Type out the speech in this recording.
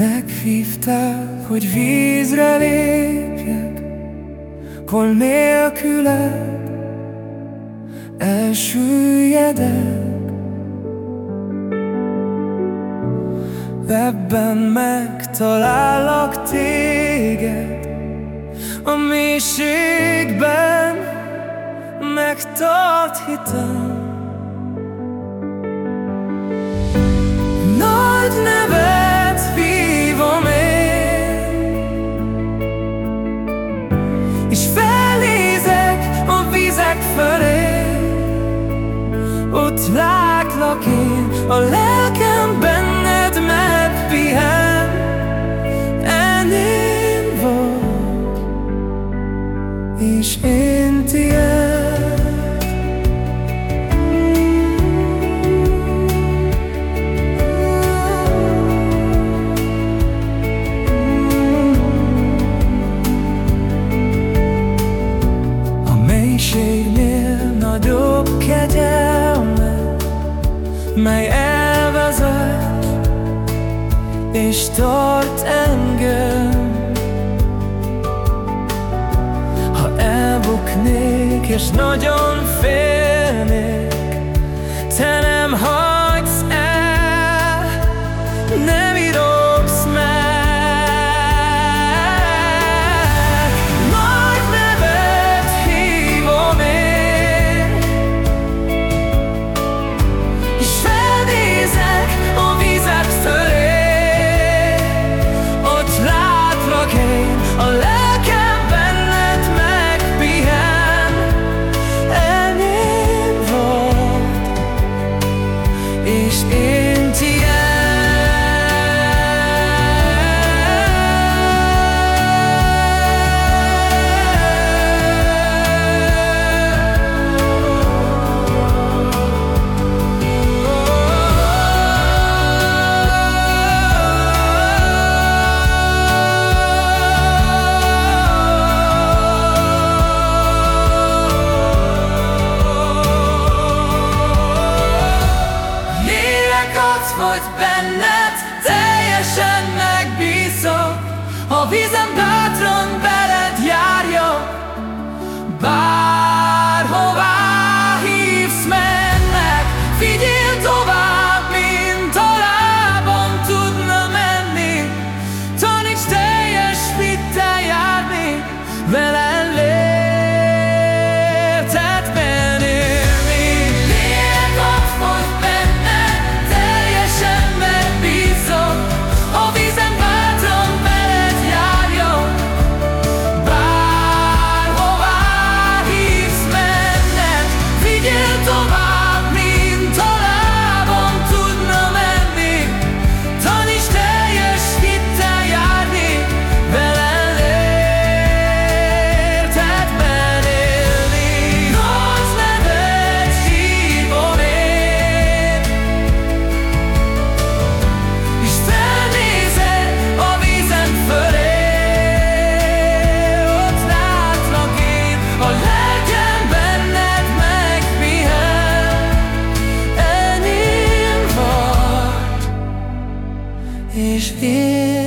Meghívtál, hogy vízre lépjek, Kol nélküled elsüllyedek. Ebben megtalállak téged, A mélységben megtart hitem. Ott látlak én a lelkemben mely elvezet és tart engem. Ha elbuknék és nagyon fél, vagy benned Teljesen megbízok, ha vízemben fez ver.